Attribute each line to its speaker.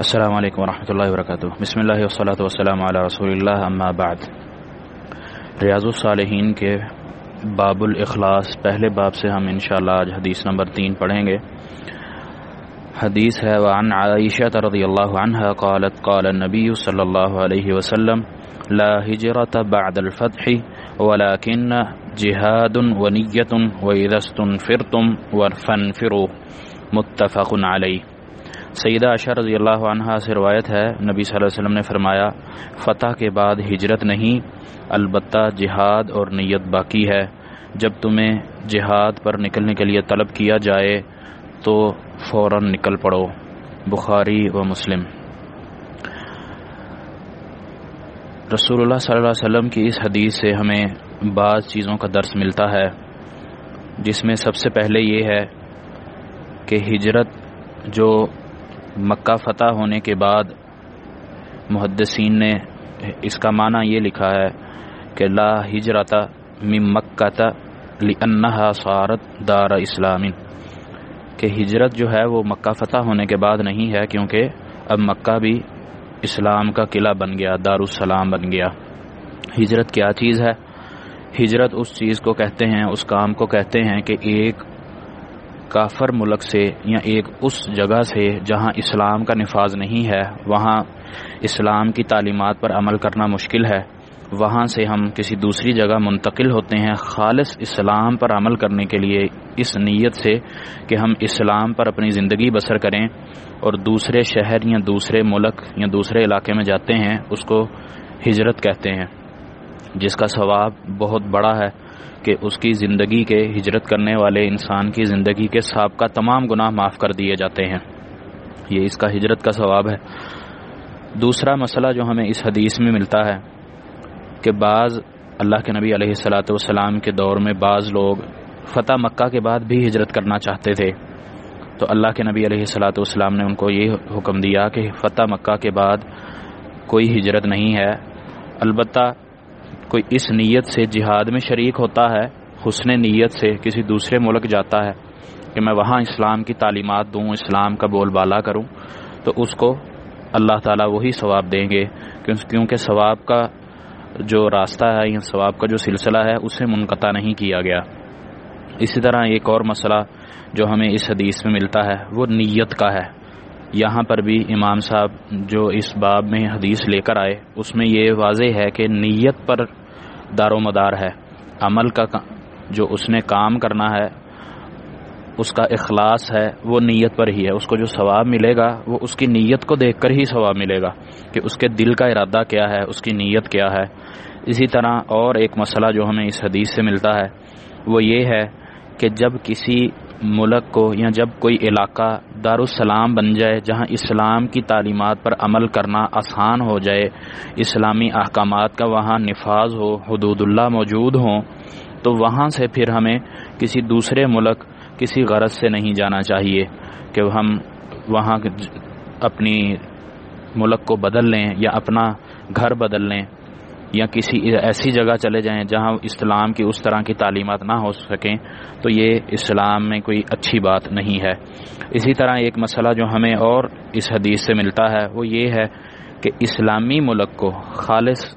Speaker 1: السلام علیکم ورحمۃ اللہ وبرکاتہ۔ بسم اللہ وصلاۃ وسلم علیہ رسول اللہ، اما بعد۔ ریاض الصالحین کے باب الاخلاص، پہلے باب سے ہم انشاءاللہ آج حدیث نمبر تین پڑھیں گے۔ حدیث ہے، وعن عائشہ رضی اللہ عنہ قالت، قال النبی صلی اللہ علیہ وسلم، لا ہجرت بعد الفتح ولكن جهاد ونیت وإذا استنفرتم وفنفروا۔ متفق علیہ۔ سیدہ عشر رضی اللہ عنہ سے روایت ہے، نبی صلی اللہ علیہ وسلم نے فرمایا، فتح کے بعد ہجرت نہیں، البتہ جہاد اور نیت باقی ہے۔ جب تمہیں جہاد پر نکلنے کے لیے طلب کیا جائے تو فوراً نکل پڑو۔ بخاری و مسلم۔ رسول اللہ صلی اللہ علیہ وسلم کی اس حدیث سے ہمیں بعض چیزوں کا درس ملتا ہے۔ جس میں سب سے پہلے یہ ہے کہ ہجرت جو مکہ فتح ہونے کے بعد محدثین نے اس کا معنی یہ لکھا ہے کہ لا ہجرت من مکہ لنحا صارت دار اسلام، کہ ہجرت جو ہے وہ مکہ فتح ہونے کے بعد نہیں ہے، کیونکہ اب مکہ بھی اسلام کا قلعہ بن گیا دار السلام بن گیا۔ ہجرت کیا چیز ہے؟ ہجرت اس چیز کو کہتے ہیں، اس کام کو کہتے ہیں کہ ایک کافر ملک سے یا ایک اس جگہ سے جہاں اسلام کا نفاذ نہیں ہے، وہاں اسلام کی تعلیمات پر عمل کرنا مشکل ہے۔ وہاں سے ہم کسی دوسری جگہ منتقل ہوتے ہیں۔ خالص اسلام پر عمل کرنے کے لیے اس نیت سے کہ ہم اسلام پر اپنی زندگی بسر کریں اور دوسرے شہر یا دوسرے ملک یا دوسرے علاقے میں جاتے ہیں، اس کو ہجرت کہتے ہیں، جس کا ثواب بہت بڑا ہے۔ کہ اس کی زندگی کے ہجرت کرنے والے انسان کی زندگی کے سابقہ تمام گناہ معاف کر دیے جاتے ہیں۔ یہ اس کا ہجرت کا ثواب ہے۔ دوسرا مسئلہ جو ہمیں اس حدیث میں ملتا ہے کہ بعض اللہ کے نبی علیہ السلاۃ والسلام کے دور میں بعض لوگ فتح مکہ کے بعد بھی ہجرت کرنا چاہتے تھے۔ تو اللہ کے نبی علیہ السلاۃ والسلام نے ان کو یہ حکم دیا کہ فتح مکہ کے بعد کوئی ہجرت نہیں ہے۔ البتہ کوئی اس نیت سے جہاد میں شریک ہوتا ہے، حسن نیت سے کسی دوسرے ملک جاتا ہے کہ میں وہاں اسلام کی تعلیمات دوں، اسلام کا بول بالا کروں، تو اس کو اللہ تعالیٰ وہی ثواب دیں گے۔ کیونکہ ثواب کا جو راستہ ہے یا ثواب کا جو سلسلہ ہے، اسے منقطع نہیں کیا گیا۔ اسی طرح ایک اور مسئلہ جو ہمیں اس حدیث میں ملتا ہے، وہ نیت کا ہے۔ یہاں پر بھی امام صاحب جو اس باب میں حدیث لے کر آئے، اس میں یہ واضح ہے کہ نیت پر دار و مدار ہے۔ عمل کا جو اس نے کام کرنا ہے، اس کا اخلاص ہے، وہ نیت پر ہی ہے۔ اس کو جو ثواب ملے گا، وہ اس کی نیت کو دیکھ کر ہی ثواب ملے گا کہ اس کے دل کا ارادہ کیا ہے، اس کی نیت کیا ہے۔ اسی طرح اور ایک مسئلہ جو ہمیں اس حدیث سے ملتا ہے، وہ یہ ہے کہ جب کسی ملک کو یا جب کوئی علاقہ دارالسلام بن جائے جہاں اسلام کی تعلیمات پر عمل کرنا آسان ہو جائے، اسلامی احکامات کا وہاں نفاذ ہو، حدود اللہ موجود ہوں، تو وہاں سے پھر ہمیں کسی دوسرے ملک، کسی غرض سے نہیں جانا چاہیے کہ ہم وہاں اپنی ملک کو بدل لیں یا اپنا گھر بدل لیں۔ یا کسی ایسی جگہ چلے جائیں جہاں اسلام کی اس طرح کی تعلیمات نہ ہو سکیں، تو یہ اسلام میں کوئی اچھی بات نہیں ہے۔ اسی طرح ایک مسئلہ جو ہمیں اور اس حدیث سے ملتا ہے، وہ یہ ہے کہ اسلامی ملک کو خالص